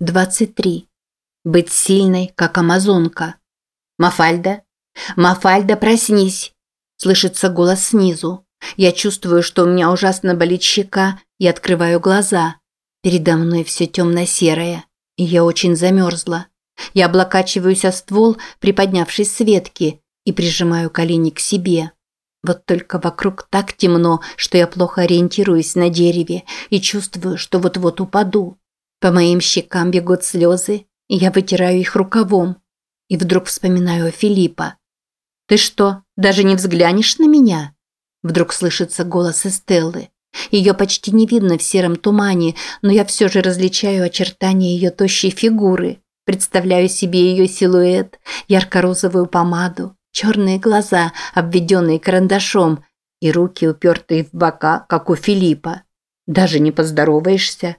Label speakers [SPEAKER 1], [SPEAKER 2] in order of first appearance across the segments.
[SPEAKER 1] 23. Быть сильной, как амазонка. «Мафальда? Мафальда, проснись!» Слышится голос снизу. Я чувствую, что у меня ужасно болит щека и открываю глаза. Передо мной все темно-серое, и я очень замерзла. Я облокачиваюсь о ствол, приподнявшись с ветки, и прижимаю колени к себе. Вот только вокруг так темно, что я плохо ориентируюсь на дереве и чувствую, что вот-вот упаду. По моим щекам бегут слезы, и я вытираю их рукавом. И вдруг вспоминаю Филиппа. «Ты что, даже не взглянешь на меня?» Вдруг слышится голос Эстеллы. Ее почти не видно в сером тумане, но я все же различаю очертания ее тощей фигуры. Представляю себе ее силуэт, ярко-розовую помаду, черные глаза, обведенные карандашом, и руки, упертые в бока, как у Филиппа. Даже не поздороваешься.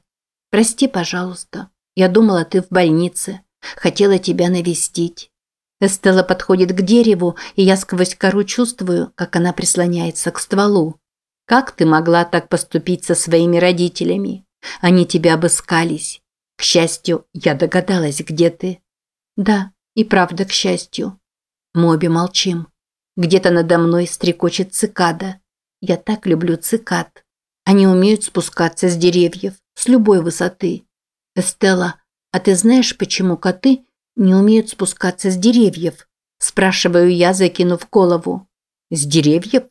[SPEAKER 1] «Прости, пожалуйста. Я думала, ты в больнице. Хотела тебя навестить». Эстелла подходит к дереву, и я сквозь кору чувствую, как она прислоняется к стволу. «Как ты могла так поступить со своими родителями? Они тебя обыскались. К счастью, я догадалась, где ты». «Да, и правда, к счастью». Мы обе молчим. Где-то надо мной стрекочет цикада. Я так люблю цикад. Они умеют спускаться с деревьев, с любой высоты. Эстелла, а ты знаешь, почему коты не умеют спускаться с деревьев? Спрашиваю я, закинув голову. С деревьев?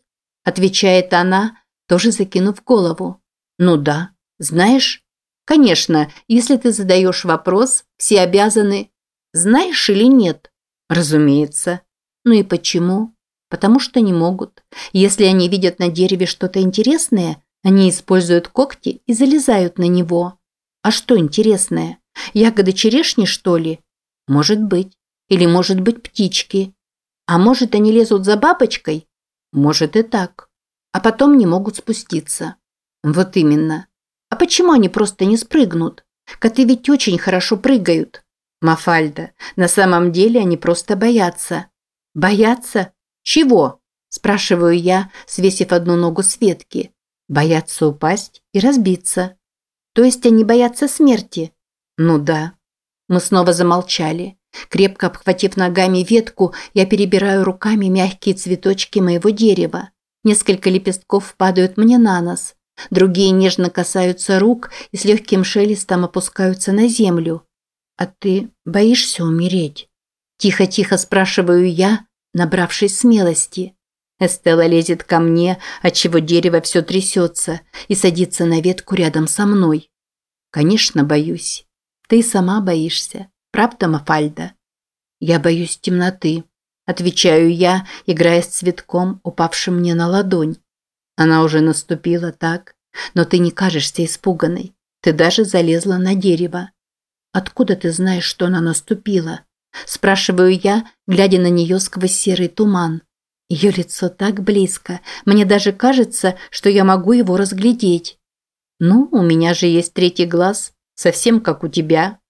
[SPEAKER 1] Отвечает она, тоже закинув голову. Ну да. Знаешь? Конечно, если ты задаешь вопрос, все обязаны. Знаешь или нет? Разумеется. Ну и почему? Потому что не могут. Если они видят на дереве что-то интересное, они используют когти и залезают на него. А что интересное? Ягоды черешни, что ли? Может быть. Или может быть птички. А может они лезут за бабочкой? Может и так. А потом не могут спуститься. Вот именно. А почему они просто не спрыгнут? Коты ведь очень хорошо прыгают. Мафальда, на самом деле они просто боятся. Боятся? Чего? Спрашиваю я, свесив одну ногу с ветки. Боятся упасть и разбиться. То есть они боятся смерти? Ну да. Мы снова замолчали. Крепко обхватив ногами ветку, я перебираю руками мягкие цветочки моего дерева. Несколько лепестков падают мне на нос. Другие нежно касаются рук и с легким шелестом опускаются на землю. «А ты боишься умереть?» Тихо-тихо спрашиваю я, набравшись смелости. Эстелла лезет ко мне, отчего дерево все трясется, и садится на ветку рядом со мной. Конечно, боюсь. Ты сама боишься. Правда, Мафальда? Я боюсь темноты. Отвечаю я, играя с цветком, упавшим мне на ладонь. Она уже наступила, так? Но ты не кажешься испуганной. Ты даже залезла на дерево. Откуда ты знаешь, что она наступила? Спрашиваю я, глядя на нее сквозь серый туман. Ее лицо так близко, мне даже кажется, что я могу его разглядеть. Ну, у меня же есть третий глаз, совсем как у тебя.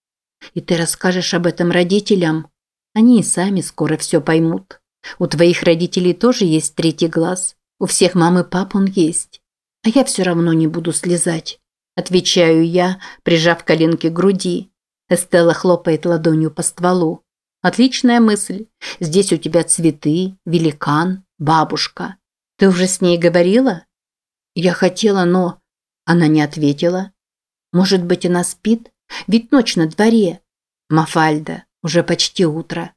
[SPEAKER 1] И ты расскажешь об этом родителям. Они и сами скоро все поймут. У твоих родителей тоже есть третий глаз. У всех мам и пап он есть. А я все равно не буду слезать. Отвечаю я, прижав коленки к груди. Эстелла хлопает ладонью по стволу. Отличная мысль. Здесь у тебя цветы, великан, бабушка. Ты уже с ней говорила? Я хотела, но... Она не ответила. Может быть, она спит? Ведь ночь на дворе. Мафальда, уже почти утро.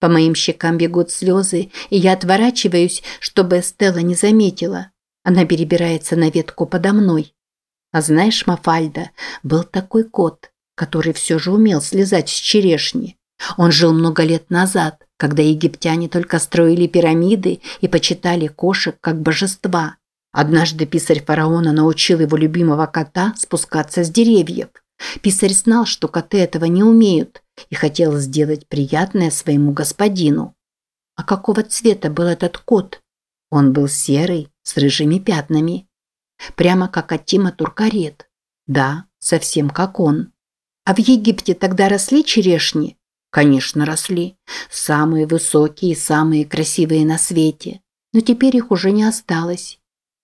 [SPEAKER 1] По моим щекам бегут слезы, и я отворачиваюсь, чтобы Стелла не заметила. Она перебирается на ветку подо мной. А знаешь, Мафальда, был такой кот, который все же умел слезать с черешни. Он жил много лет назад, когда египтяне только строили пирамиды и почитали кошек как божества. Однажды писарь фараона научил его любимого кота спускаться с деревьев. Писарь знал, что коты этого не умеют, и хотел сделать приятное своему господину. А какого цвета был этот кот? Он был серый, с рыжими пятнами. Прямо как от Тима Туркарет. Да, совсем как он. А в Египте тогда росли черешни? Конечно, росли. Самые высокие и самые красивые на свете. Но теперь их уже не осталось.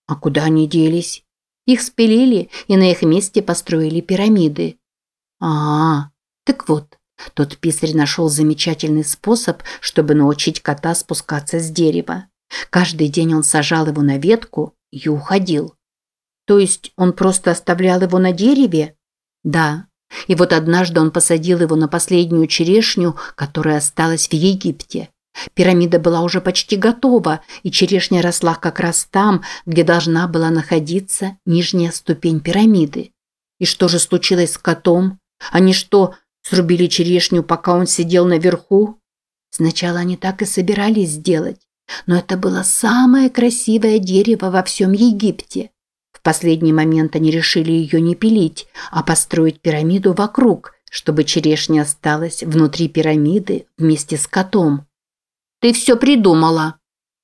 [SPEAKER 1] А куда они делись? Их спилили и на их месте построили пирамиды. А, -а, -а Так вот, тот писарь нашел замечательный способ, чтобы научить кота спускаться с дерева. Каждый день он сажал его на ветку и уходил. То есть он просто оставлял его на дереве? Да. И вот однажды он посадил его на последнюю черешню, которая осталась в Египте. Пирамида была уже почти готова, и черешня росла как раз там, где должна была находиться нижняя ступень пирамиды. И что же случилось с котом? Они что, срубили черешню, пока он сидел наверху? Сначала они так и собирались сделать, но это было самое красивое дерево во всем Египте. В последний момент они решили ее не пилить, а построить пирамиду вокруг, чтобы черешня осталась внутри пирамиды вместе с котом. «Ты все придумала!»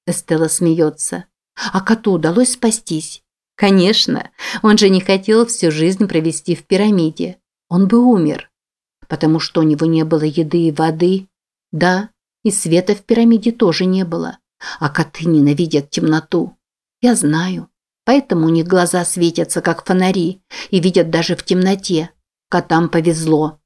[SPEAKER 1] Эстелла смеется. «А коту удалось спастись?» «Конечно, он же не хотел всю жизнь провести в пирамиде. Он бы умер. Потому что у него не было еды и воды. Да, и света в пирамиде тоже не было. А коты ненавидят темноту. Я знаю. Поэтому у них глаза светятся, как фонари, и видят даже в темноте. Котам повезло.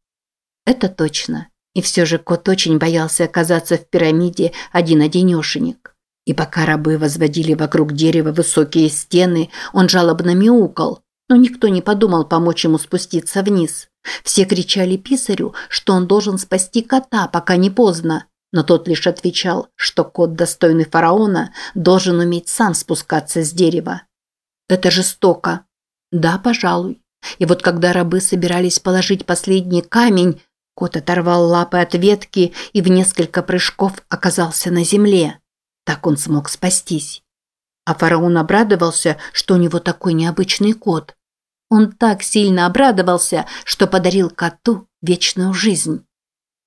[SPEAKER 1] Это точно. И все же кот очень боялся оказаться в пирамиде один-одинешенек. И пока рабы возводили вокруг дерева высокие стены, он жалобно мяукал, но никто не подумал помочь ему спуститься вниз. Все кричали писарю, что он должен спасти кота, пока не поздно, но тот лишь отвечал, что кот, достойный фараона, должен уметь сам спускаться с дерева. Это жестоко. Да, пожалуй. И вот когда рабы собирались положить последний камень, кот оторвал лапы от ветки и в несколько прыжков оказался на земле. Так он смог спастись. А фараон обрадовался, что у него такой необычный кот. Он так сильно обрадовался, что подарил коту вечную жизнь.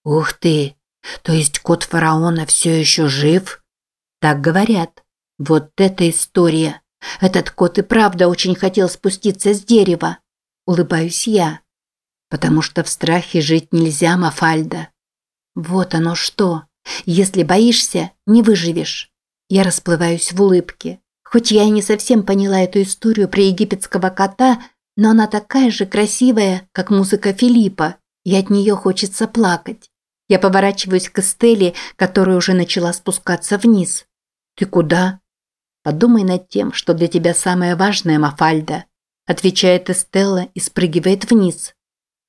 [SPEAKER 1] Ух ты! То есть кот фараона все еще жив? Так говорят. Вот эта история. Этот кот и правда очень хотел спуститься с дерева. Улыбаюсь я. Потому что в страхе жить нельзя, Мафальда. Вот оно что. Если боишься, не выживешь. Я расплываюсь в улыбке. Хоть я и не совсем поняла эту историю про египетского кота, но она такая же красивая, как музыка Филиппа, и от нее хочется плакать. Я поворачиваюсь к Эстеле, которая уже начала спускаться вниз. «Ты куда?» Подумай над тем, что для тебя самое важное, Мафальда, отвечает Эстелла и спрыгивает вниз.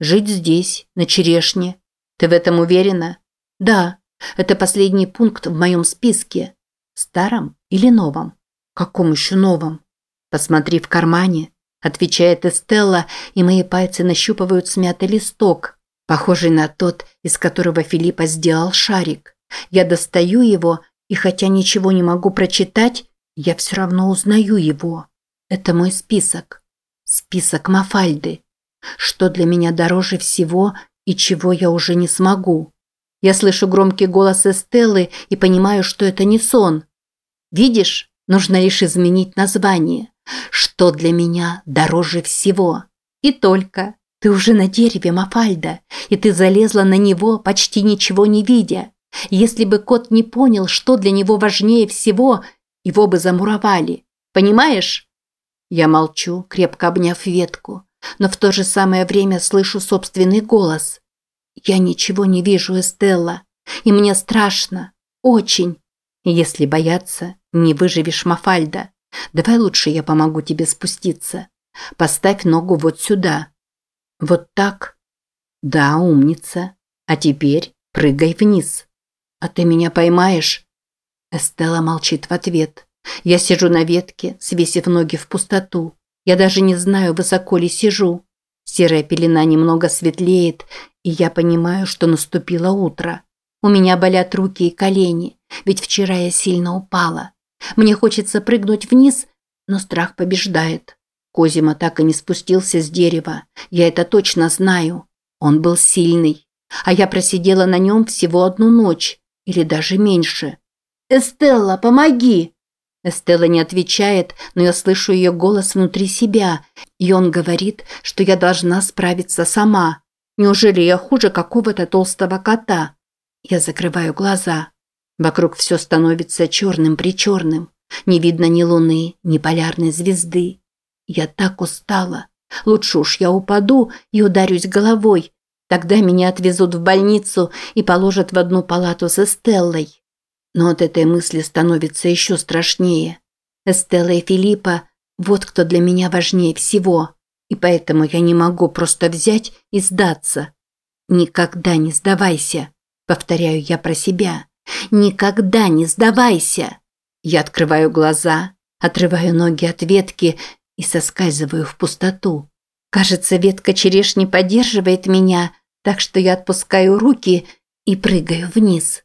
[SPEAKER 1] Жить здесь, на черешне. Ты в этом уверена? Да, это последний пункт в моем списке. Старом или новом? Каком еще новом? Посмотри в кармане, отвечает Эстелла, и мои пальцы нащупывают смятый листок, похожий на тот, из которого Филиппа сделал шарик. Я достаю его, и хотя ничего не могу прочитать, я все равно узнаю его. Это мой список. Список Мафальды. Что для меня дороже всего и чего я уже не смогу. Я слышу громкий голос Эстеллы и понимаю, что это не сон. Видишь, нужно лишь изменить название. Что для меня дороже всего. И только. Ты уже на дереве, Мафальда, и ты залезла на него, почти ничего не видя. Если бы кот не понял, что для него важнее всего, его бы замуровали. Понимаешь? Я молчу, крепко обняв ветку, но в то же самое время слышу собственный голос. Я ничего не вижу, Эстелла, и мне страшно. Очень. Если бояться, не выживешь, Мафальда. Давай лучше я помогу тебе спуститься. Поставь ногу вот сюда. Вот так. Да, умница. А теперь прыгай вниз. А ты меня поймаешь? Эстелла молчит в ответ. Я сижу на ветке, свесив ноги в пустоту. Я даже не знаю, высоко ли сижу. Серая пелена немного светлеет, и я понимаю, что наступило утро. У меня болят руки и колени, ведь вчера я сильно упала. Мне хочется прыгнуть вниз, но страх побеждает. Козима так и не спустился с дерева. Я это точно знаю. Он был сильный. А я просидела на нем всего одну ночь, или даже меньше. «Эстелла, помоги!» Эстелла не отвечает, но я слышу ее голос внутри себя, и он говорит, что я должна справиться сама. Неужели я хуже какого-то толстого кота? Я закрываю глаза. Вокруг все становится черным-причерным. Не видно ни луны, ни полярной звезды. Я так устала. Лучше уж я упаду и ударюсь головой. Тогда меня отвезут в больницу и положат в одну палату с Эстеллой. Но от этой мысли становится еще страшнее. Эстелла и Филиппа – вот кто для меня важнее всего. И поэтому я не могу просто взять и сдаться. Никогда не сдавайся, повторяю я про себя. Никогда не сдавайся. Я открываю глаза, отрываю ноги от ветки и соскальзываю в пустоту. Кажется, ветка черешни поддерживает меня, так что я отпускаю руки и прыгаю вниз.